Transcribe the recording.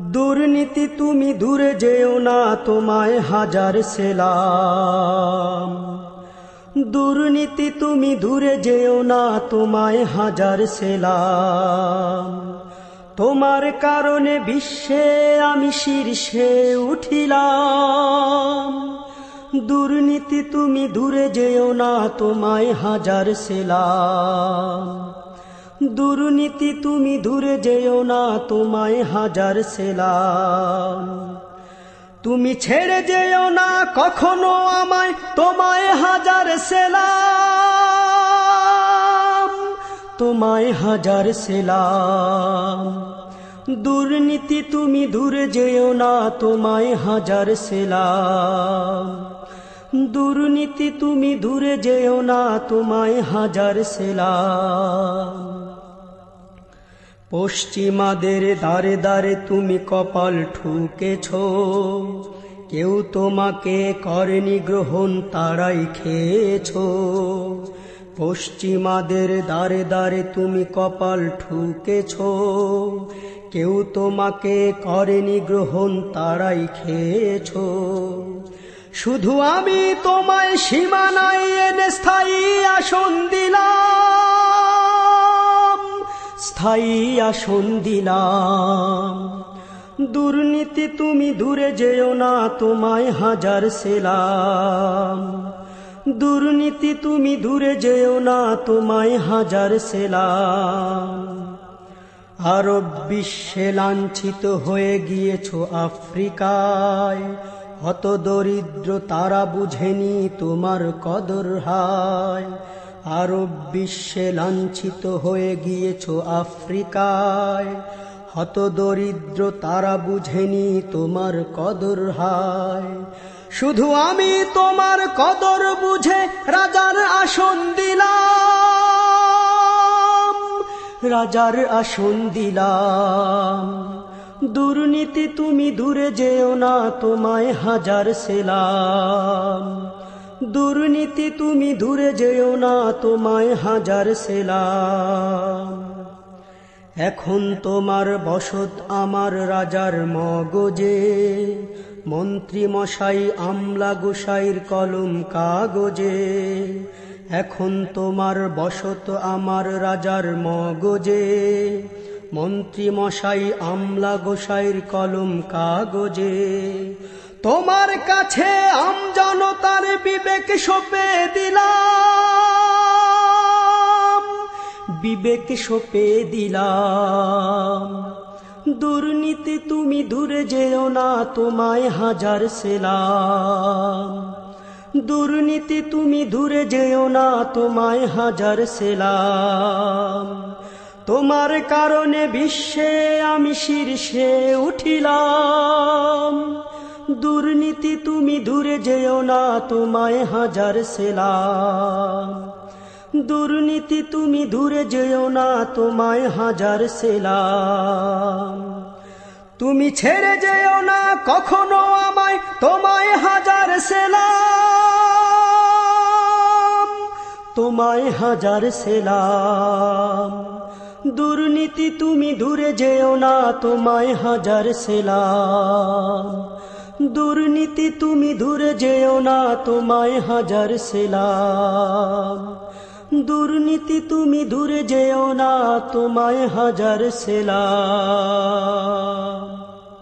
দুর্নীতি তুমি দূরে যেও না, তোমায় হাজার সেলাম। দুর্নীতি তুমি দূরে যেও না, তোমায় হাজার সেলাম। তোমার কারণে বিশ্বে আমি শীর্ষে উঠিলাম। দুর্নীতি তুমি দূরে যেও না, তোমায় হাজার সেলাম। দুর্নীতি তুমি দূরে যেও না, তোমায় হাজার সেলাম। তুমি ছেড়ে যেও না, কখনো আমায়, তোমায় হাজার সেলাম। তোমায় হাজার সেলাম। দুর্নীতি তুমি দূরে যেও না, তোমায় হাজার সেলাম। দুর্নীতি তুমি দূরে যেও না, তোমায় হাজার সেলাম পশ্চিমাদের দারে দারে তুমি কপাল ঠুকেছ। কেউ তোমাকে করেনি গ্রহণ, তারাই খেয়েছ। পশ্চিমাদের দারে দারে তুমি কপাল ঠুকেছ। কেউ তোমাকে করেনি গ্রহণ, তারাই খেয়েছ। শুধু আমি তোমায় সীমানায় এনে স্থায়ী আসন দিলাম, স্থায়ী আসন দিলাম। দুর্নীতি তুমি দূরে যেও না, তোমায় হাজার সেলাম। দুর্নীতি তুমি দূরে যেও না, তোমায় হাজার সেলাম। আরব বিশ্বে লাঞ্ছিত হয়ে গিয়েছ আফ্রিকায় হত দরিদ্র তারা বুঝেনি তোমার কদর হায়। আরব বিশ্বে লাঞ্ছিত হয়ে গিয়েছ আফ্রিকায়। হত দরিদ্র তারা বুঝেনি তোমার কদর হায়। শুধু আমি তোমার কদর বুঝে রাজার আসন দিলাম, রাজার আসন দিলাম। দুর্নীতি তুমি দূরে যেও না, তোমায় হাজার সেলাম। দুর্নীতি তুমি দূরে যেও না, তোমায় হাজার সেলাম। এখন তোমার বসত আমার রাজার মগজে, মন্ত্রী মশাই আমলা গোসাইর কলম কাগজে। এখন তোমার বসত আমার রাজার মগজে মন্ত্রী মশাই আমলা গোসাইর কলম কাগজে। তোমার কাছে আমজনতার বিবেক সপে দিলাম। বিবেক সপে দিলাম। দুর্নীতি তুমি দূরে যেও না, তোমায় হাজার সেলাম। দুর্নীতি তুমি দূরে যেও না, তোমায় হাজার সেলাম। তোমার কারণে বিশ্বে আমি শীর্ষে উঠিলাম। দুর্নীতি তুমি দূরে যেও না, তোমায় হাজার সেলাম। দুর্নীতি তুমি দূরে যেও না, তোমায় হাজার সেলাম। তুমি ছেড়ে যেও না, কখনো আমায়, তোমায় হাজার সেলাম। তোমায় হাজার সেলাম। দুর্নীতি তুমি দূরে যেও না, তোমায় হাজার সেলাম। দুর্নীতি তুমি দূরে যেও না, তোমায় হাজার সেলাম। দুর্নীতি তুমি দূরে যেও না, তোমায় হাজার সেলাম।